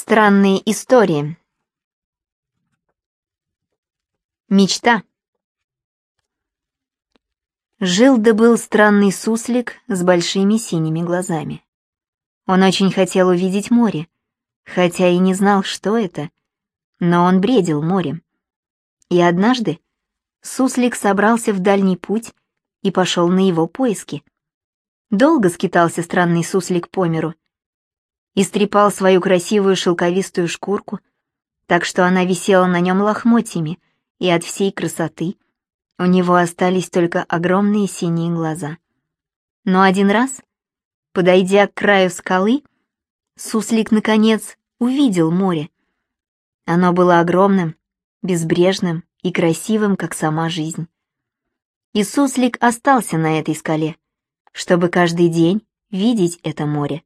Странные истории. Мечта. Жил да был странный суслик с большими синими глазами. Он очень хотел увидеть море, хотя и не знал, что это, но он бредил морем. И однажды суслик собрался в дальний путь и пошел на его поиски. Долго скитался странный суслик по миру, истрепал свою красивую шелковистую шкурку, так что она висела на нем лохмотьями, и от всей красоты у него остались только огромные синие глаза. Но один раз, подойдя к краю скалы, суслик, наконец, увидел море. Оно было огромным, безбрежным и красивым, как сама жизнь. И суслик остался на этой скале, чтобы каждый день видеть это море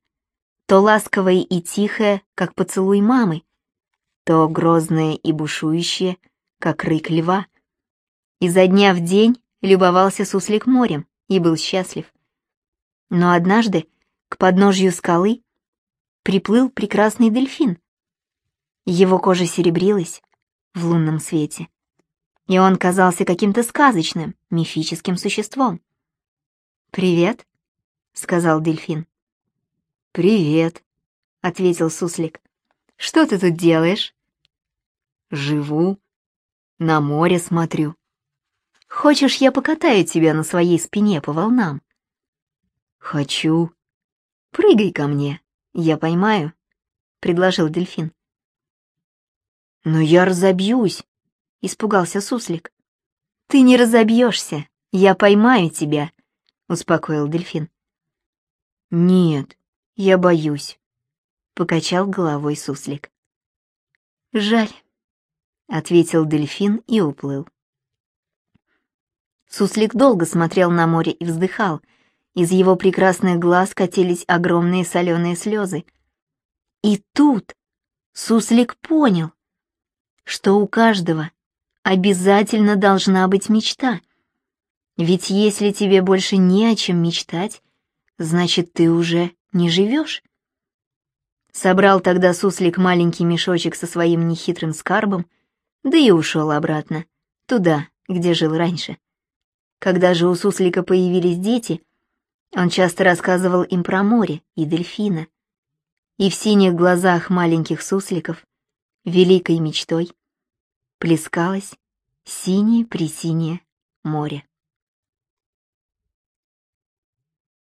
то ласковое и тихое, как поцелуй мамы, то грозное и бушующее, как рык льва. Изо дня в день любовался суслик морем и был счастлив. Но однажды к подножью скалы приплыл прекрасный дельфин. Его кожа серебрилась в лунном свете, и он казался каким-то сказочным, мифическим существом. «Привет», — сказал дельфин. «Привет», — ответил суслик. «Что ты тут делаешь?» «Живу. На море смотрю». «Хочешь, я покатаю тебя на своей спине по волнам?» «Хочу». «Прыгай ко мне, я поймаю», — предложил дельфин. «Но я разобьюсь», — испугался суслик. «Ты не разобьешься, я поймаю тебя», — успокоил дельфин. «Нет, я боюсь», — покачал головой суслик. «Жаль», — ответил дельфин и уплыл. Суслик долго смотрел на море и вздыхал. Из его прекрасных глаз катились огромные соленые слезы. И тут Суслик понял, что у каждого обязательно должна быть мечта. Ведь если тебе больше не о чем мечтать, значит, ты уже не живешь? Собрал тогда суслик маленький мешочек со своим нехитрым скарбом, да и ушел обратно, туда, где жил раньше. Когда же у суслика появились дети, он часто рассказывал им про море и дельфина. И в синих глазах маленьких сусликов, великой мечтой, плескалось синее-пресинее море.